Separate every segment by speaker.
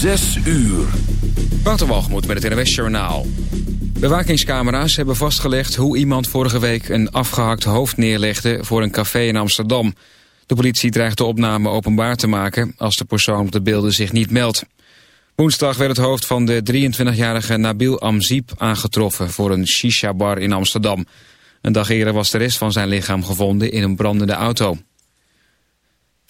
Speaker 1: Zes uur.
Speaker 2: Waterwalgemoed met het NWS Journaal. Bewakingscamera's hebben vastgelegd hoe iemand vorige week een afgehakt hoofd neerlegde voor een café in Amsterdam. De politie dreigt de opname openbaar te maken als de persoon op de beelden zich niet meldt. Woensdag werd het hoofd van de 23-jarige Nabil Amziep aangetroffen voor een shisha-bar in Amsterdam. Een dag eerder was de rest van zijn lichaam gevonden in een brandende auto.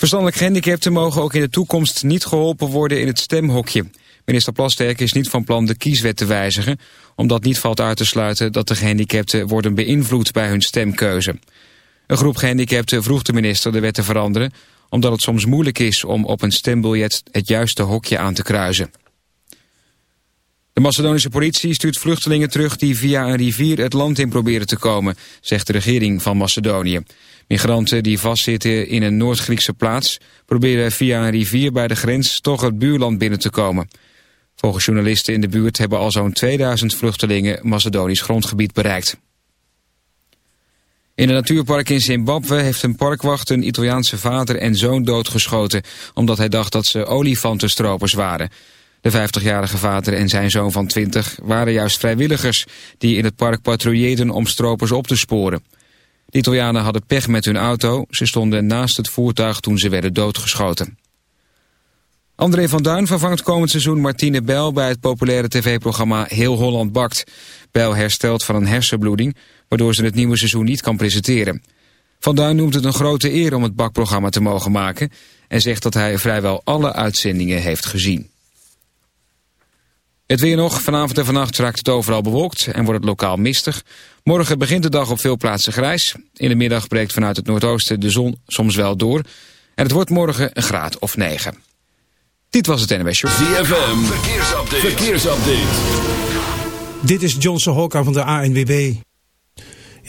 Speaker 2: Verstandelijk gehandicapten mogen ook in de toekomst niet geholpen worden in het stemhokje. Minister Plasterk is niet van plan de kieswet te wijzigen... omdat niet valt uit te sluiten dat de gehandicapten worden beïnvloed bij hun stemkeuze. Een groep gehandicapten vroeg de minister de wet te veranderen... omdat het soms moeilijk is om op een stembiljet het juiste hokje aan te kruisen. De Macedonische politie stuurt vluchtelingen terug die via een rivier het land in proberen te komen, zegt de regering van Macedonië. Migranten die vastzitten in een Noord-Griekse plaats proberen via een rivier bij de grens toch het buurland binnen te komen. Volgens journalisten in de buurt hebben al zo'n 2000 vluchtelingen Macedonisch grondgebied bereikt. In een natuurpark in Zimbabwe heeft een parkwacht een Italiaanse vader en zoon doodgeschoten... omdat hij dacht dat ze olifantenstropers waren. De 50-jarige vader en zijn zoon van 20 waren juist vrijwilligers... die in het park patrouilleerden om stropers op te sporen. De Italianen hadden pech met hun auto. Ze stonden naast het voertuig toen ze werden doodgeschoten. André van Duin vervangt komend seizoen Martine Bijl... bij het populaire tv-programma Heel Holland Bakt. Bijl herstelt van een hersenbloeding... waardoor ze het nieuwe seizoen niet kan presenteren. Van Duin noemt het een grote eer om het bakprogramma te mogen maken... en zegt dat hij vrijwel alle uitzendingen heeft gezien. Het weer nog. Vanavond en vannacht raakt het overal bewolkt en wordt het lokaal mistig. Morgen begint de dag op veel plaatsen grijs. In de middag breekt vanuit het noordoosten de zon soms wel door. En het wordt morgen een graad of 9. Dit was het NWS Show.
Speaker 1: ZFM, verkeersupdate. verkeersupdate.
Speaker 3: Dit is Johnson Hokka van de ANWB.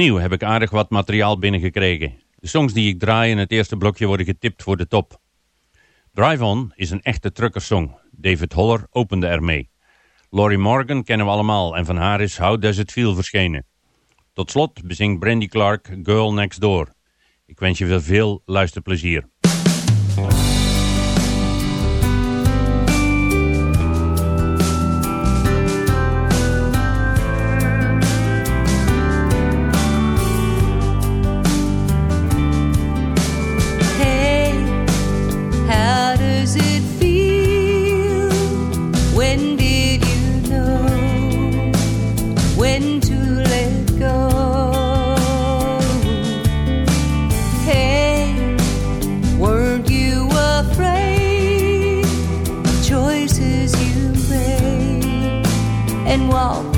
Speaker 4: Opnieuw heb ik aardig wat materiaal binnengekregen. De songs die ik draai in het eerste blokje worden getipt voor de top. Drive On is een echte truckersong. David Holler opende ermee. Laurie Morgan kennen we allemaal en van haar is How Does It Feel verschenen. Tot slot bezingt Brandy Clark Girl Next Door. Ik wens je veel, veel luisterplezier.
Speaker 5: When did you know when to let go? Hey, weren't you afraid of choices you made and walking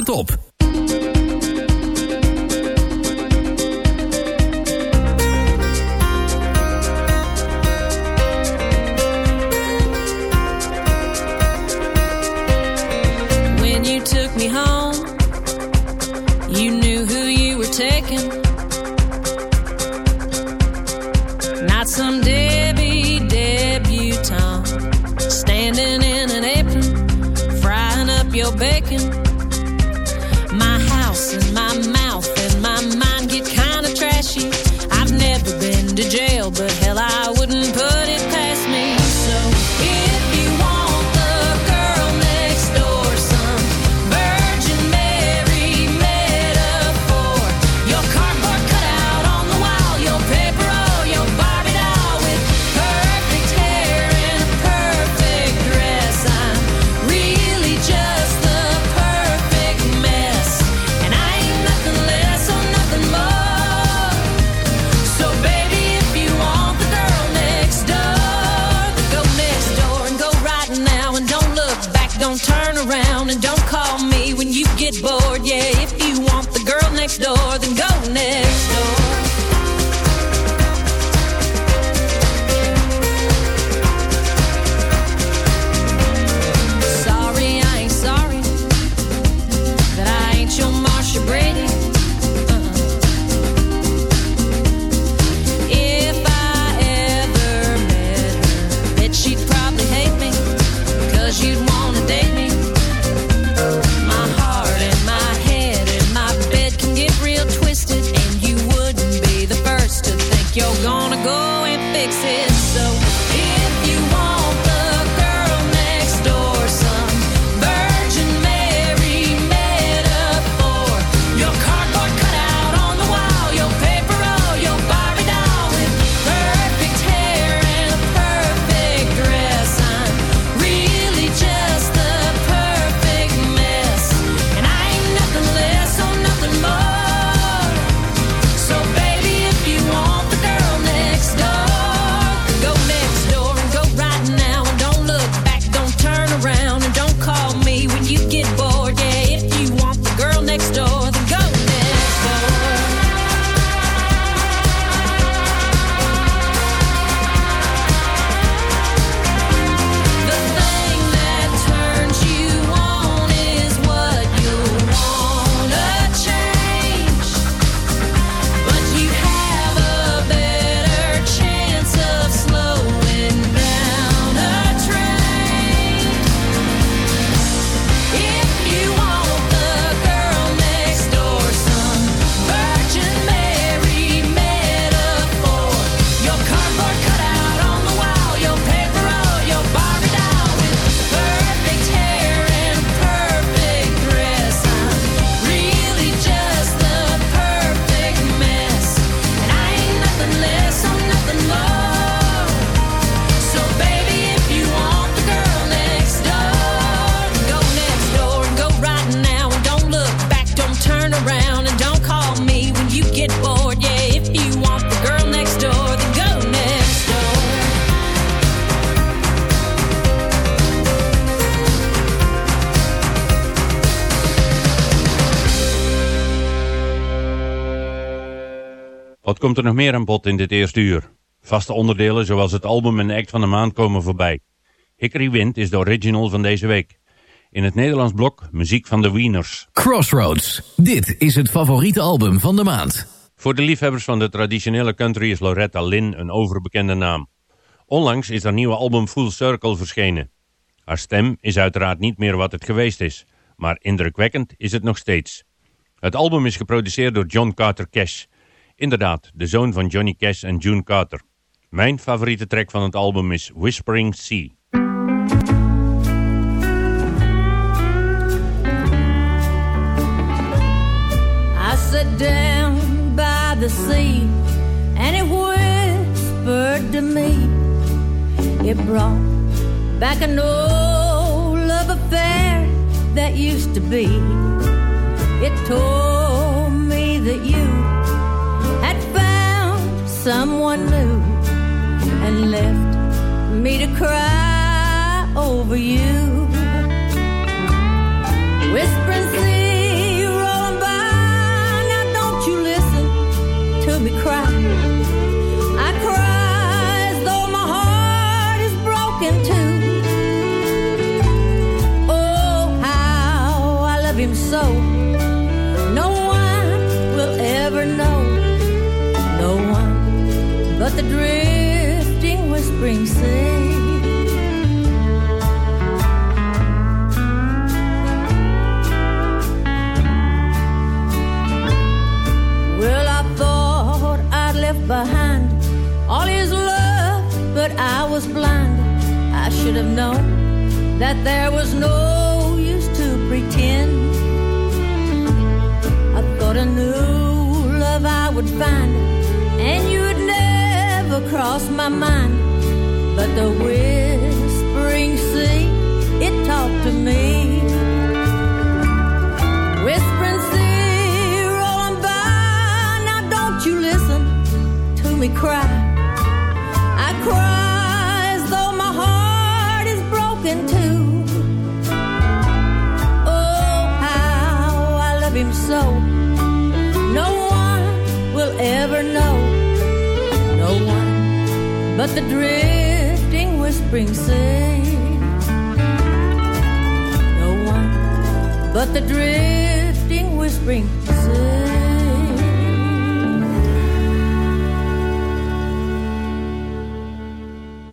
Speaker 6: de top.
Speaker 7: When you took me home, you knew who you were taking. Not some Debbie debutante standing in an apron, frying up your bacon. But hell, I wouldn't put it past
Speaker 4: meer aan bod in dit eerste uur? Vaste onderdelen zoals het album en act van de maand komen voorbij. Hickory Wind is de original van deze week. In het Nederlands blok muziek van de Wieners.
Speaker 8: Crossroads. Dit is het favoriete album van de maand.
Speaker 4: Voor de liefhebbers van de traditionele country is Loretta Lynn een overbekende naam. Onlangs is haar nieuwe album Full Circle verschenen. Haar stem is uiteraard niet meer wat het geweest is, maar indrukwekkend is het nog steeds. Het album is geproduceerd door John Carter Cash. Inderdaad, de zoon van Johnny Cash en June Carter. Mijn favoriete track van het album is Whispering Sea.
Speaker 7: I sat down by the sea and it whispered to me. It brought back an old love affair that used to be. It told me that someone new and left me to cry over you. Whispering the drifting, whispering sea. Well, I thought I'd left behind all his love, but I was blind. I should have known that there was no use to pretend. I thought I knew love I would find, and you Cross my mind, but the whispering sea, it talked to me. Whispering sea rolling by, now don't you listen to me cry. I cry as though my heart is broken too. Oh, how I love him so, no one will ever know. But the drifting whispering sea. No one but the drifting whispering sea.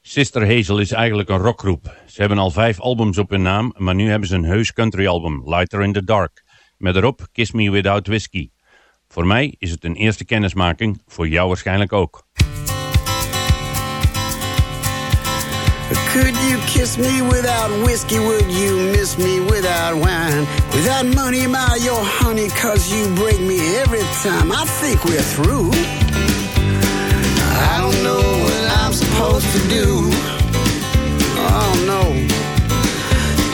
Speaker 4: Sister Hazel is eigenlijk een rockgroep. Ze hebben al vijf albums op hun naam, maar nu hebben ze een heus country album, Lighter in the Dark. Met erop Kiss Me Without Whiskey. Voor mij is het een eerste kennismaking, voor jou waarschijnlijk ook.
Speaker 9: Could you kiss me without whiskey? Would you miss me without wine? Without money, am I your honey? Cause you break me every time. I think we're through. I don't know what I'm supposed to do. Oh no.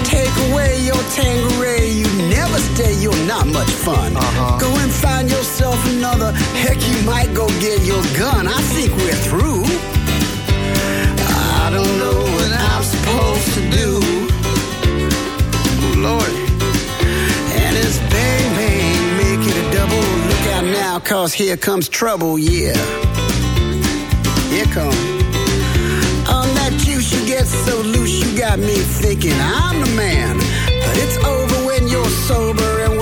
Speaker 9: Take away your Tangeray. You never stay, you're not much fun. Uh-huh. Go and find yourself another. Heck, you might go get your gun. I think we're through. I don't know supposed to do. Lord. And it's bang, bang, make it a double. Look out now, cause here comes trouble, yeah. Here come. On that juice, you get so loose, you got me thinking I'm the man. But it's over when you're sober, and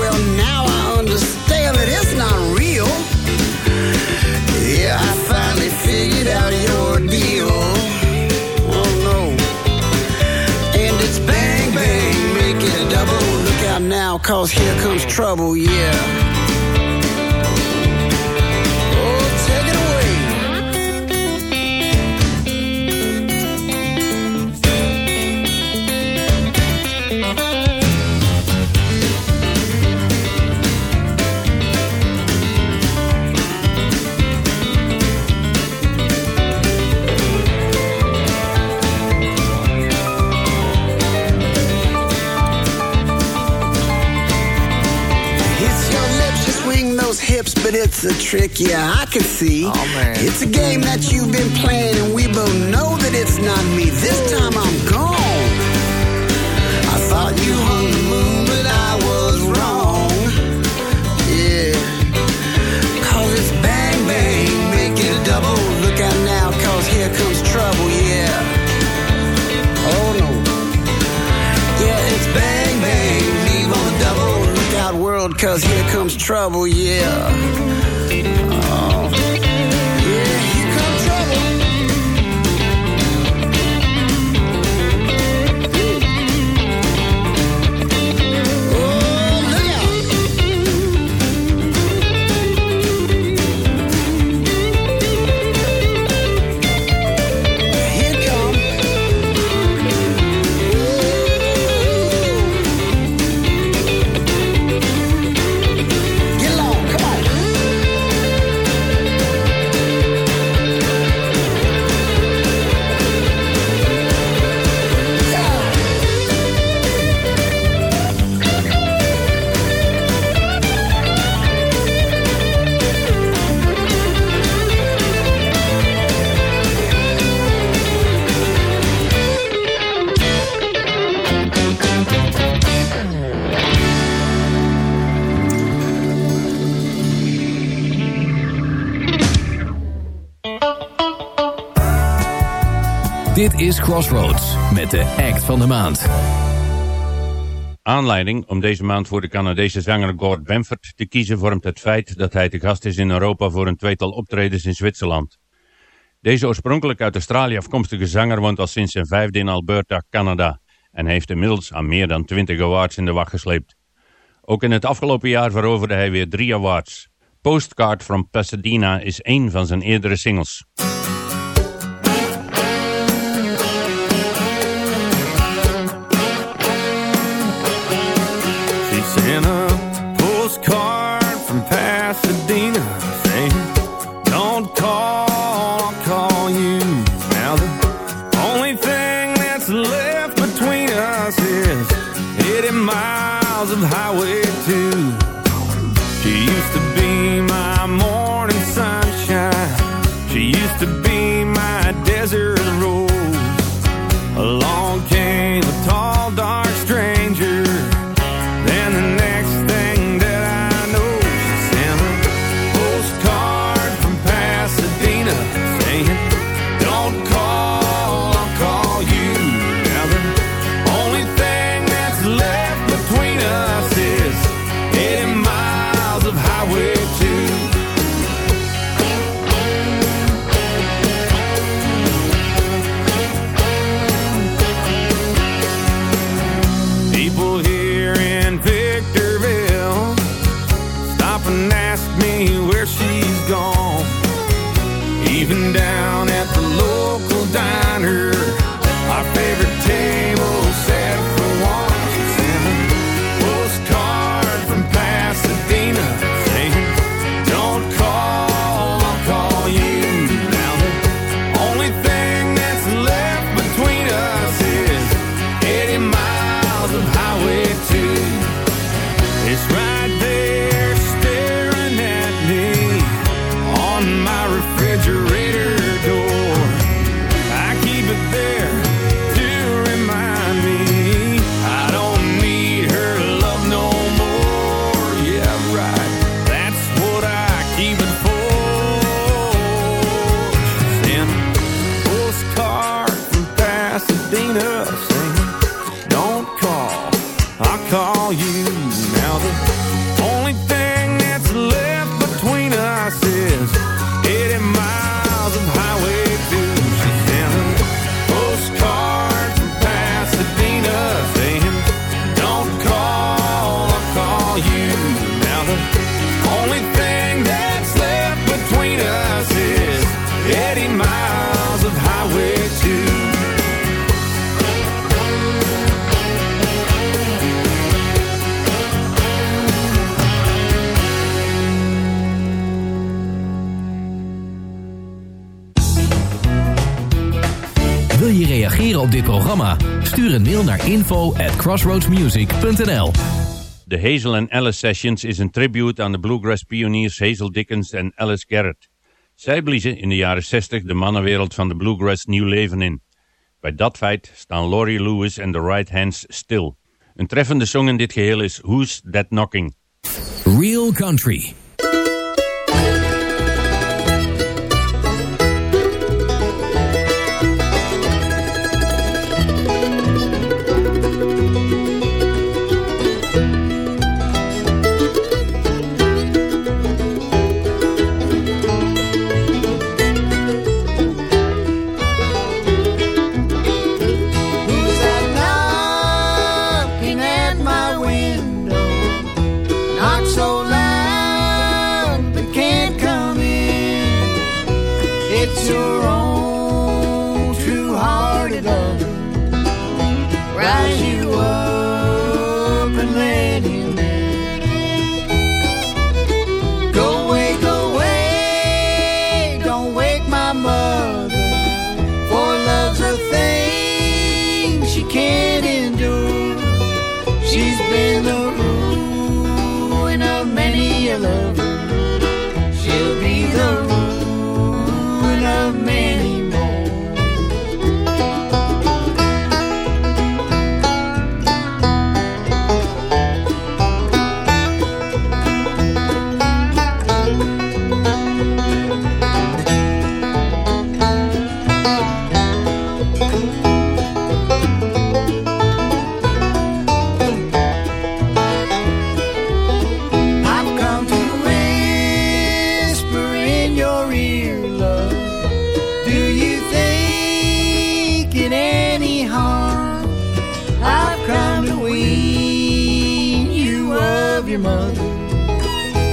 Speaker 9: now, cause here comes trouble, yeah. Trick, yeah, I can see. Oh, man. It's a game that you've been playing, and we both know that it's not me. This time I'm gone. I thought you hung the moon, but I was wrong. Yeah. Cause it's bang, bang, make it a double. Look out now, cause here comes trouble, yeah. Oh no. Yeah, it's bang, bang, leave on the double. Look out, world, cause here comes trouble, yeah.
Speaker 8: Dit is Crossroads met de act van de maand.
Speaker 4: Aanleiding om deze maand voor de Canadese zanger Gord Bamford te kiezen vormt het feit dat hij te gast is in Europa voor een tweetal optredens in Zwitserland. Deze oorspronkelijk uit Australië afkomstige zanger woont al sinds zijn vijfde in Alberta, Canada en heeft inmiddels aan meer dan 20 awards in de wacht gesleept. Ook in het afgelopen jaar veroverde hij weer drie awards. Postcard from Pasadena is één van zijn eerdere singles.
Speaker 8: crossroadsmusic.nl.
Speaker 4: De Hazel and Alice Sessions is een tribute aan de bluegrass pioniers Hazel Dickens en Alice Garrett. Zij bliezen in de jaren 60 de mannenwereld van de bluegrass nieuw leven in. Bij dat feit staan Laurie Lewis en de Right Hands stil. Een treffende song in dit geheel is Who's That Knocking?
Speaker 8: Real Country
Speaker 10: your mother.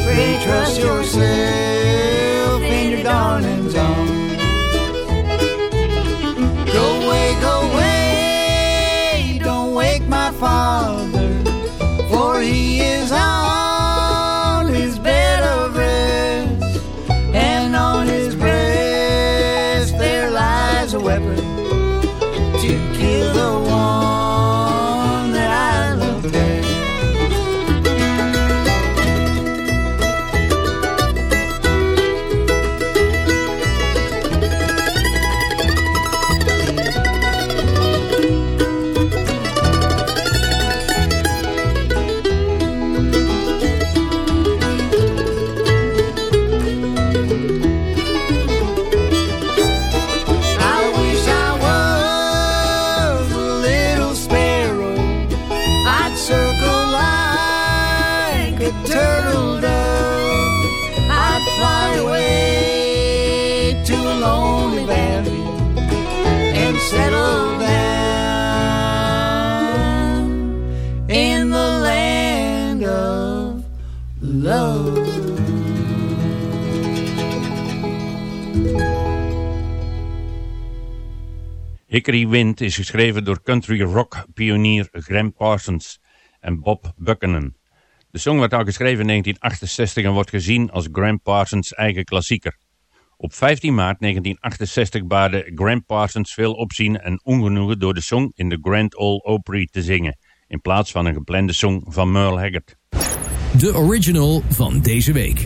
Speaker 10: Pray trust yourself.
Speaker 4: Hickory Wind is geschreven door country rock pionier Graham Parsons en Bob Buchanan. De song werd al geschreven in 1968 en wordt gezien als Graham Parsons' eigen klassieker. Op 15 maart 1968 baarde Graham Parsons veel opzien en ongenoegen door de song in de Grand Ole Opry te zingen, in plaats van een geplande song van Merle Haggard.
Speaker 8: De original van deze week.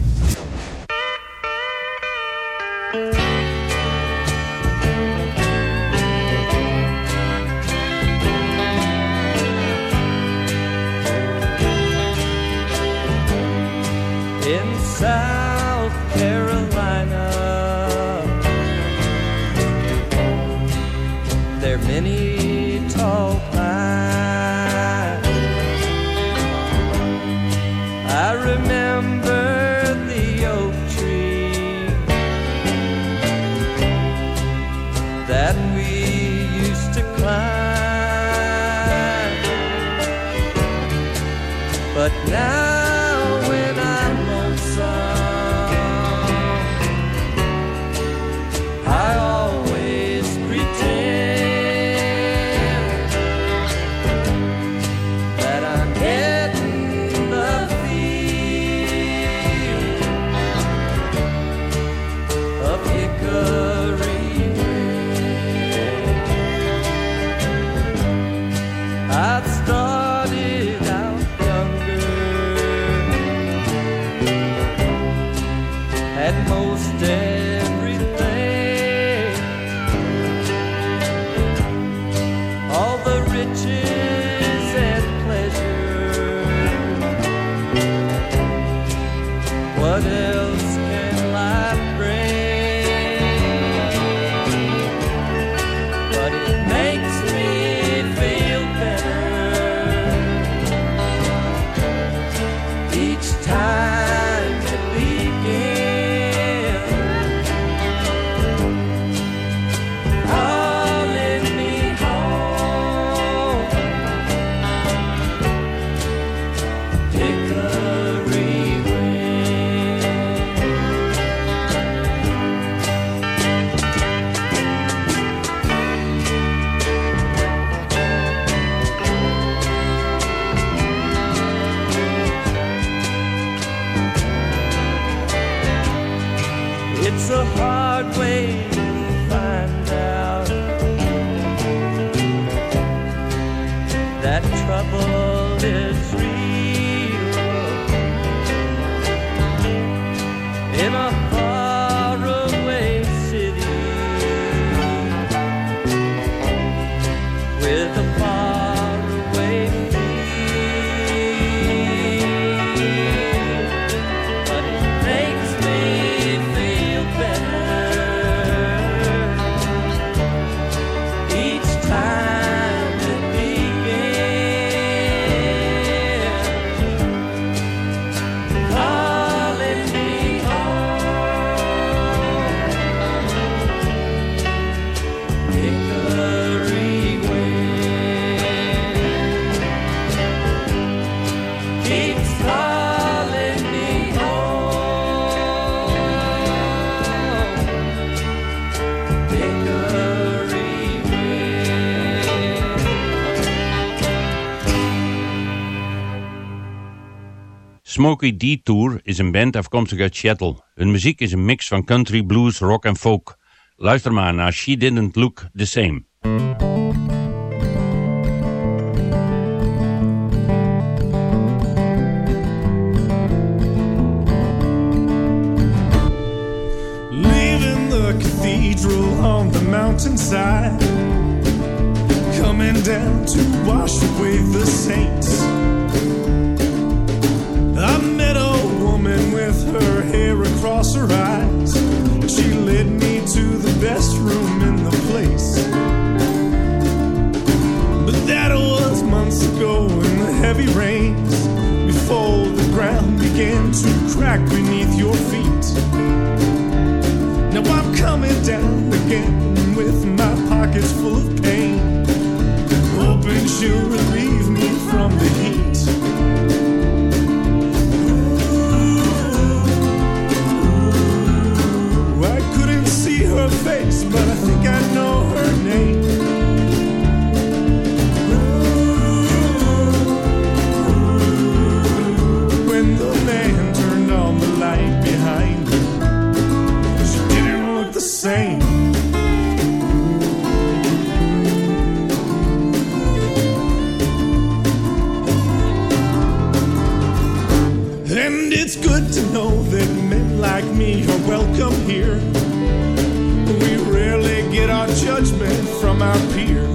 Speaker 4: Smokey Detour is een band afkomstig uit Seattle. Hun muziek is een mix van country, blues, rock en folk. Luister maar naar She Didn't Look The Same.
Speaker 11: Leaving the cathedral on the mountainside, coming down to wash away the saints. Her eyes. She led me to the best room in the place. But that was months ago in the heavy rains, before the ground began to crack beneath your feet. Now I'm coming down again with my pockets full of pain, hoping she'll relieve me from the heat. Judgment from our peers.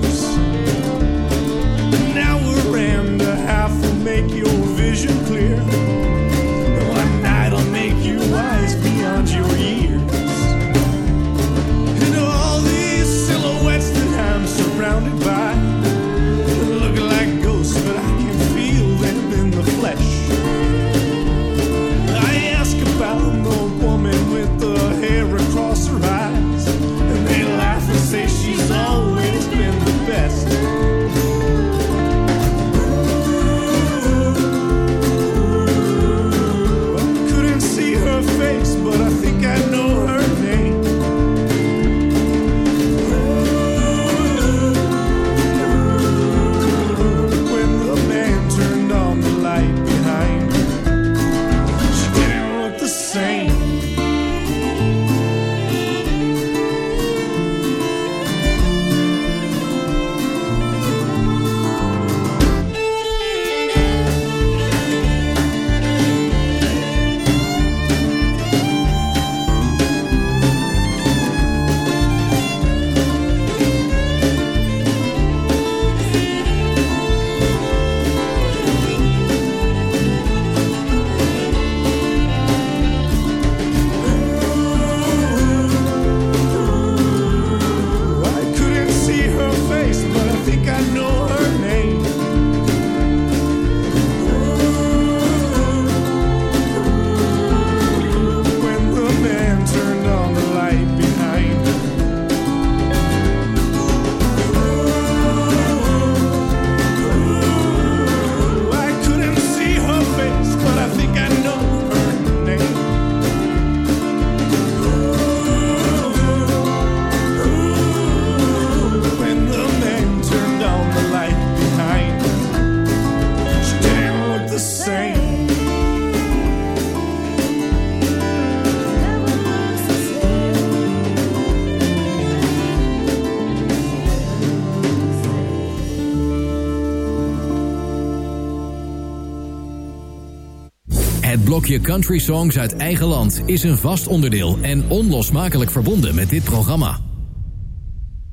Speaker 8: Blokje Country Songs uit eigen land is een vast onderdeel en onlosmakelijk verbonden met dit programma.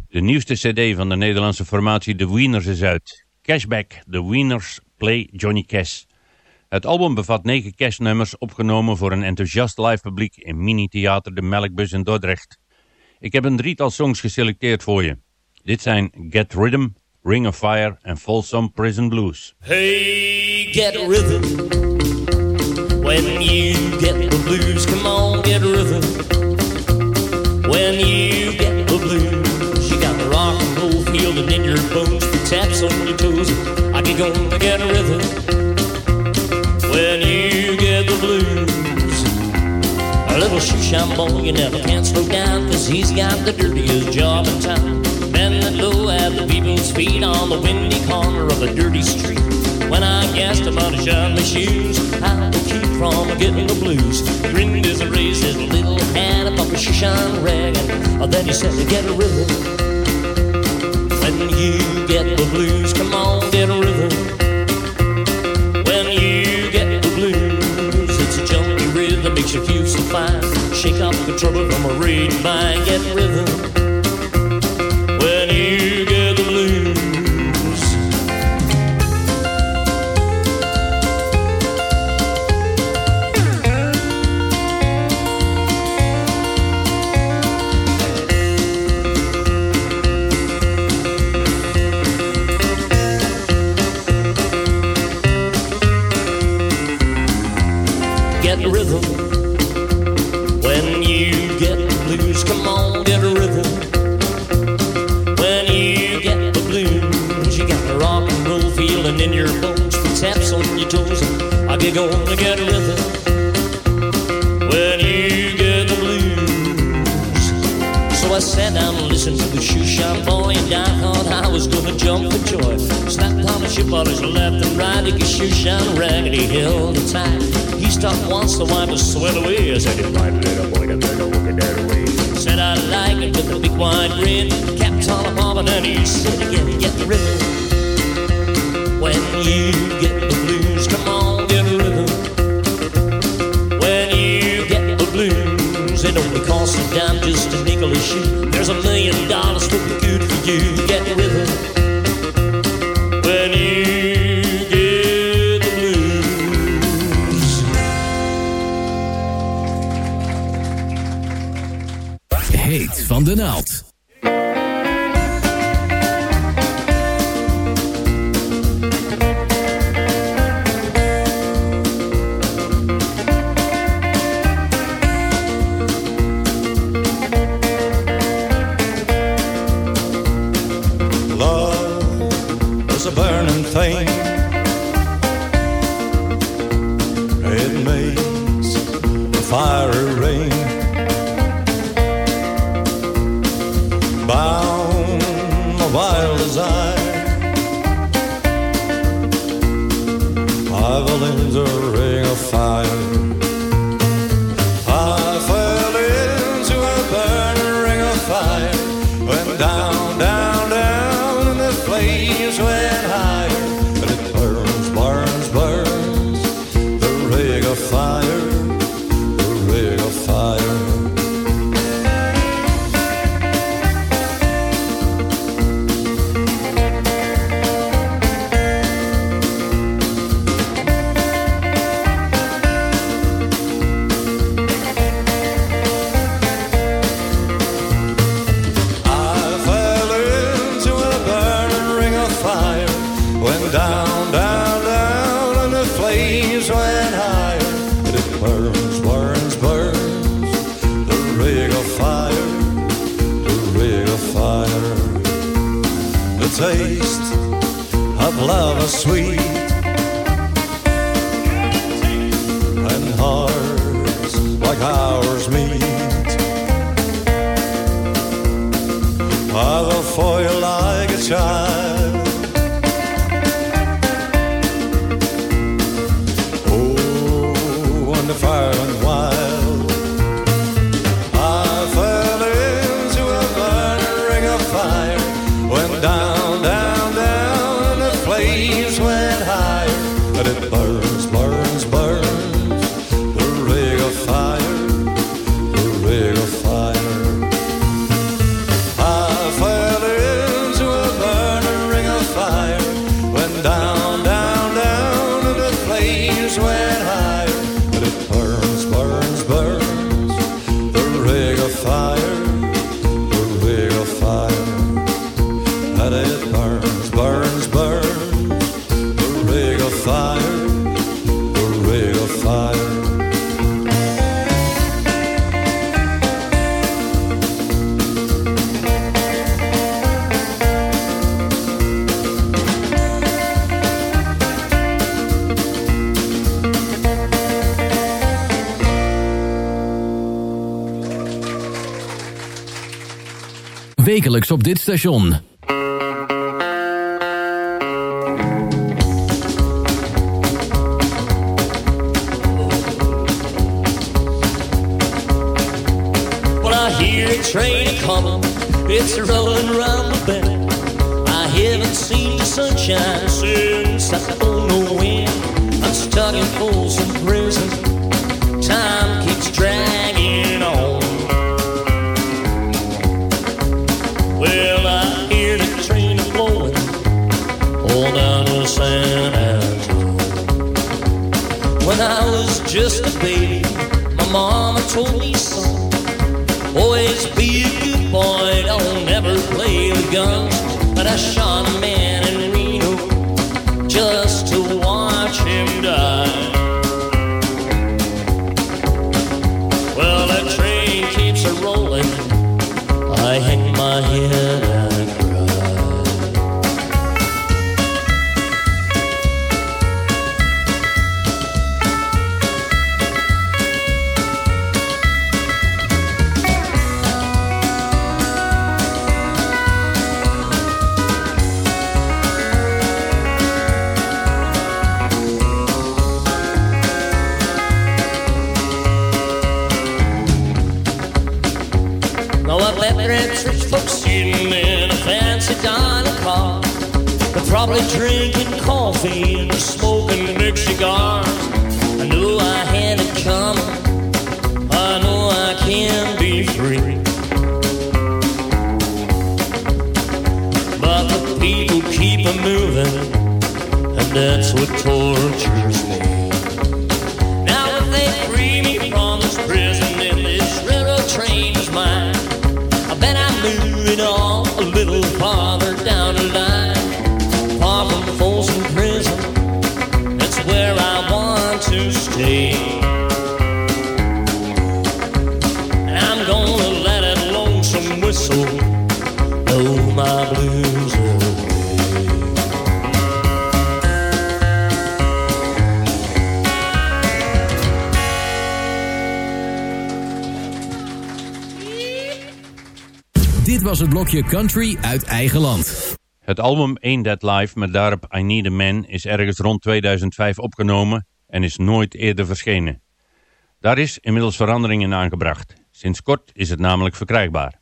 Speaker 4: De nieuwste cd van de Nederlandse formatie The Wieners is uit. Cashback, The Wieners Play Johnny Cash. Het album bevat negen cashnummers opgenomen voor een enthousiast live publiek in mini-theater De Melkbus in Dordrecht. Ik heb een drietal songs geselecteerd voor je. Dit zijn Get Rhythm, Ring of Fire en Folsom Prison Blues.
Speaker 12: Hey, get rhythm. When you get the blues, come on, get rhythm. When you get the blues, you got the rock and roll feeling in your bones, the taps on your toes. I get going to get a rhythm. When you get the blues, a little shoe shine boy, you never can slow down, cause he's got the dirtiest job in town. Bending low at the people's feet on the windy corner of a dirty street. When I him how to shine my shoes, how to keep from getting the blues. Grinned as he raised his little hand above a shine rag, and oh, then he said, to "Get a rhythm." When you get the blues, come on, get a rhythm. When you get the blues, it's a junky rhythm makes you feel so fine. Shake off the trouble from a raging mind, get rhythm. I get rhythm. When you get the blues. So I sat down and listened to the shoe shine boy, and I thought I was gonna jump for joy. Slapped on the shoe polish left and right, he shoe shine raggedy, held it tight. He stopped once to wipe his sweat away. I said, "You right, little boy, you better look at that way." Said I like it with a big wide grin, kept on a bobbing, and he said again, "Get the rhythm." When you get It only
Speaker 13: costs a dime just a nickel a shoe. There's a million dollars for be good for you. Get with it.
Speaker 6: wekelijks op dit station.
Speaker 13: When I hear train coming, it's rolling round the bend. I haven't seen the sunshine since I keep a moving, and
Speaker 12: that's what tortures me. Now that they free me from this prison and this railroad train is mine, I bet I'm moving on a little farther down the line, far from Folsom Prison. That's where I want to stay.
Speaker 8: Het blokje Country uit eigen land.
Speaker 4: Het album Ain't That Life met daarop I Need a Man is ergens rond 2005 opgenomen en is nooit eerder verschenen. Daar is inmiddels verandering in aangebracht. Sinds kort is het namelijk verkrijgbaar.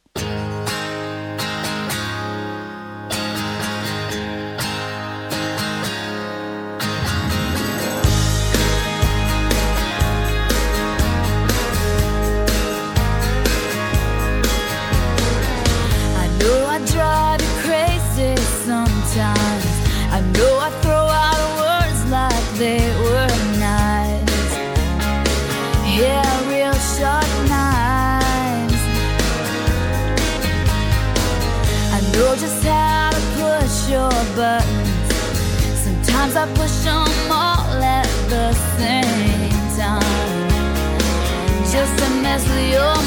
Speaker 14: as the old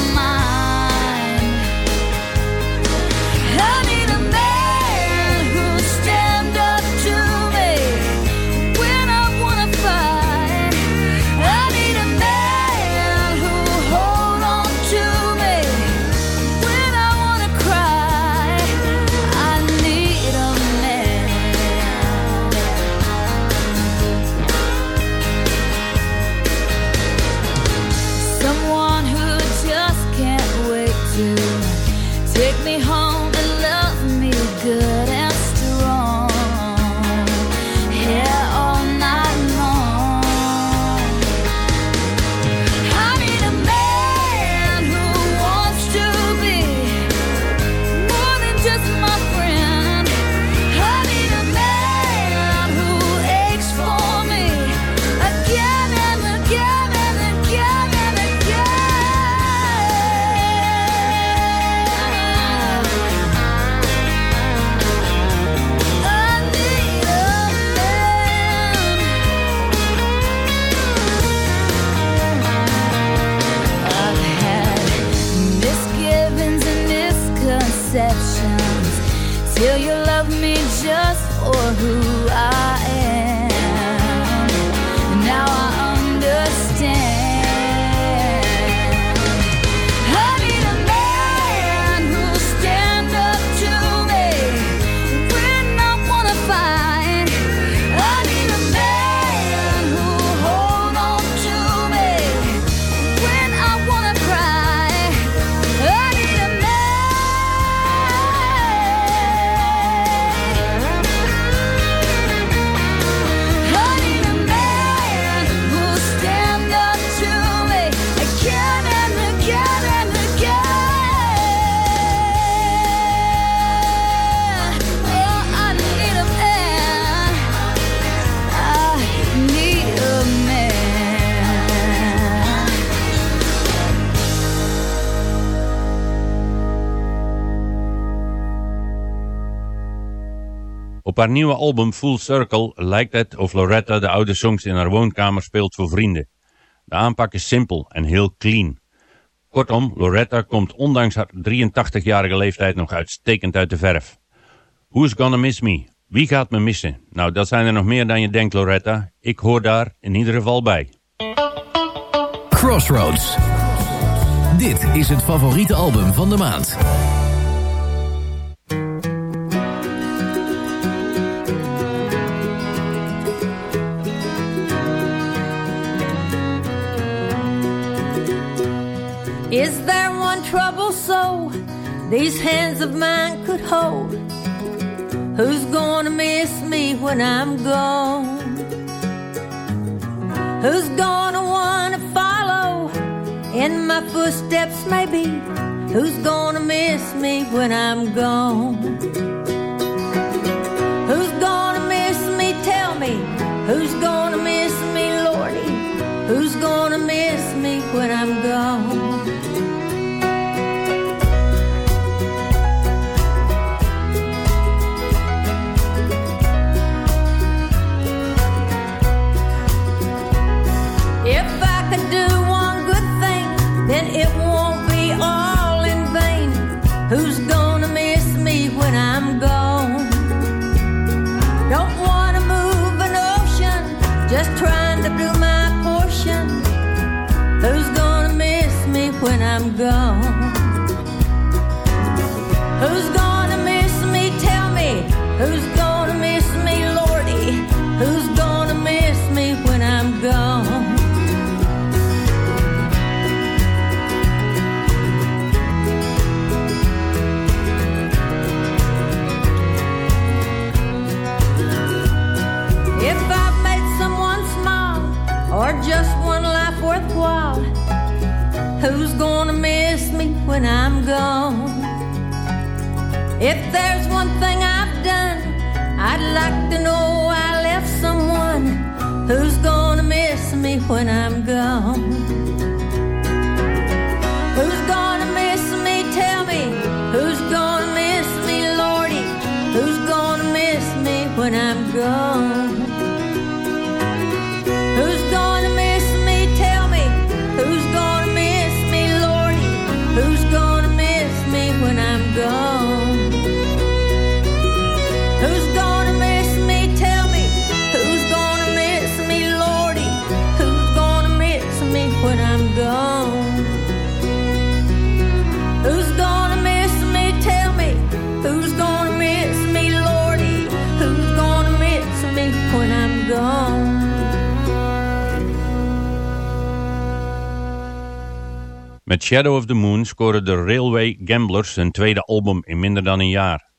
Speaker 4: Op haar nieuwe album Full Circle lijkt het of Loretta de oude songs in haar woonkamer speelt voor vrienden. De aanpak is simpel en heel clean. Kortom, Loretta komt ondanks haar 83-jarige leeftijd nog uitstekend uit de verf. Who's gonna miss me? Wie gaat me missen? Nou, dat zijn er nog meer dan je denkt, Loretta. Ik hoor daar in ieder geval bij.
Speaker 8: Crossroads. Dit is het favoriete album van de maand.
Speaker 7: Is there one trouble so these hands of mine could hold? Who's gonna miss me when I'm gone? Who's gonna wanna follow in my footsteps maybe? Who's gonna miss me when I'm gone? Who's gonna miss me? Tell me, who's gonna miss Who's gonna miss me when I'm gone? when I'm gone? Who's gone? when I'm gone. If there's one thing
Speaker 4: Met Shadow of the Moon scoren de Railway Gamblers hun tweede album in minder dan een jaar.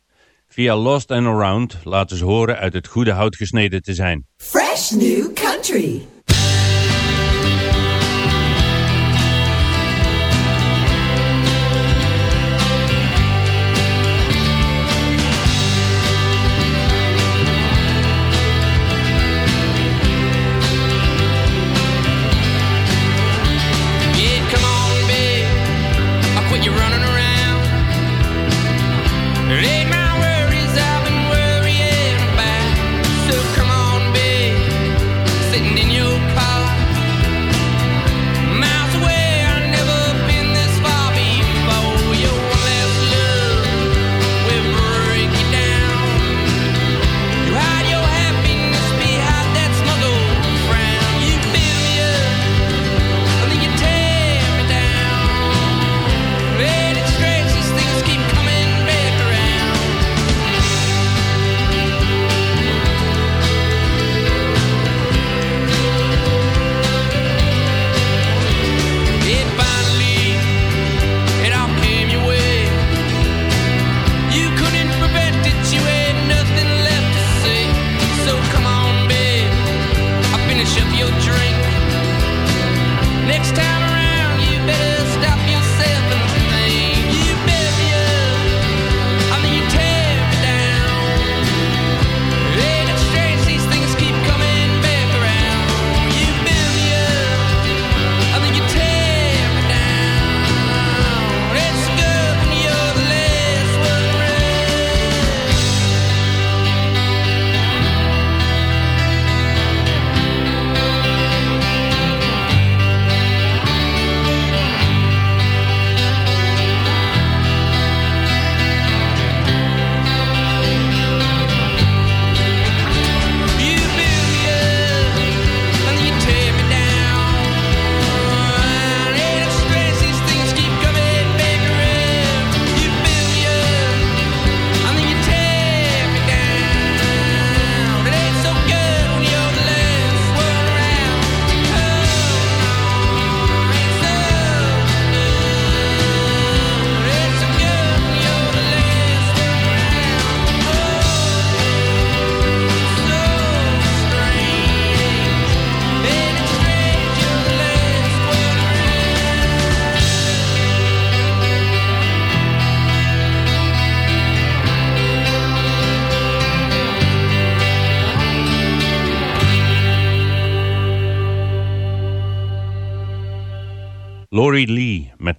Speaker 4: Via Lost and Around laten ze horen uit het goede hout gesneden te zijn.
Speaker 15: Fresh New Country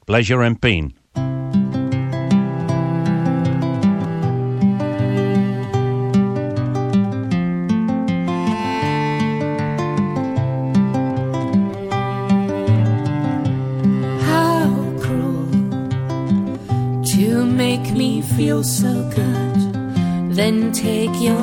Speaker 4: Pleasure and Pain.
Speaker 16: How cruel to make me feel so good, then take your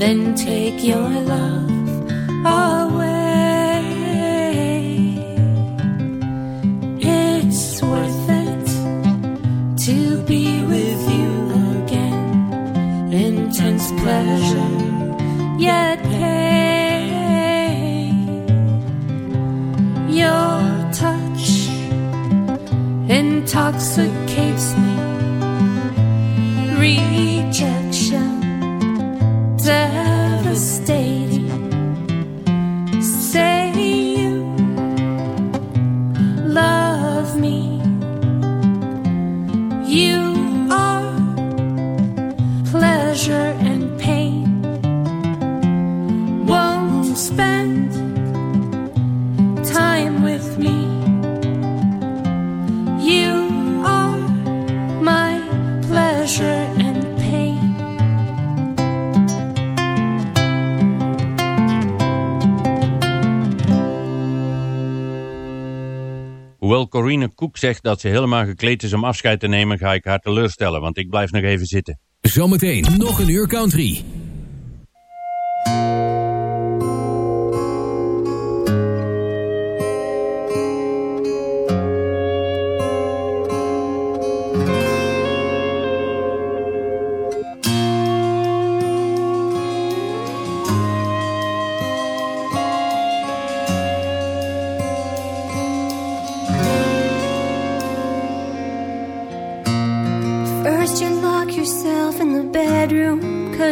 Speaker 16: then take your love away. It's worth it to be with you again. Intense pleasure, yet pain. Your touch intoxicates
Speaker 4: Corine Koek zegt dat ze helemaal gekleed is om afscheid te nemen, ga ik haar teleurstellen, want ik blijf nog even zitten.
Speaker 8: Zometeen nog een uur country.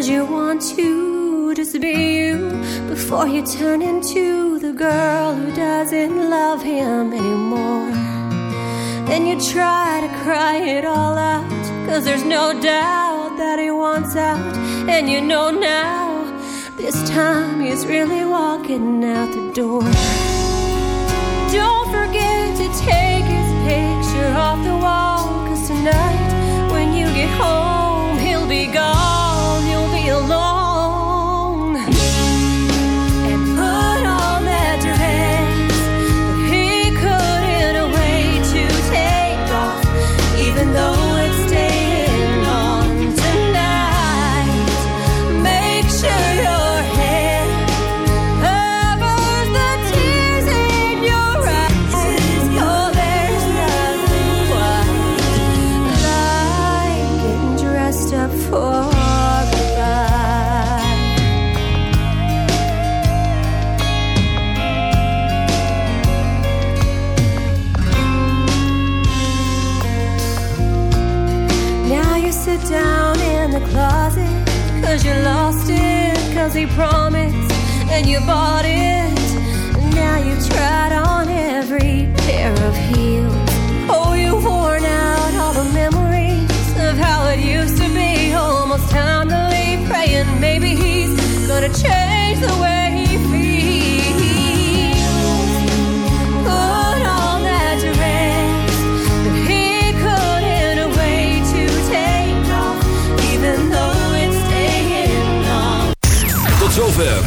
Speaker 17: You want to just be you before you turn into the girl who doesn't love him anymore. Then you try to cry it all out cause there's no doubt that he wants out, and you know now
Speaker 16: This time he's really walking out the door. Don't forget to take his picture off the wall. Cause tonight, when you get home, he'll be gone. Cause he promised and you bought it. Now you've tried on every pair of heels. Oh, you've worn out all the memories Of how it used to be. Almost time to leave Praying maybe he's gonna change the way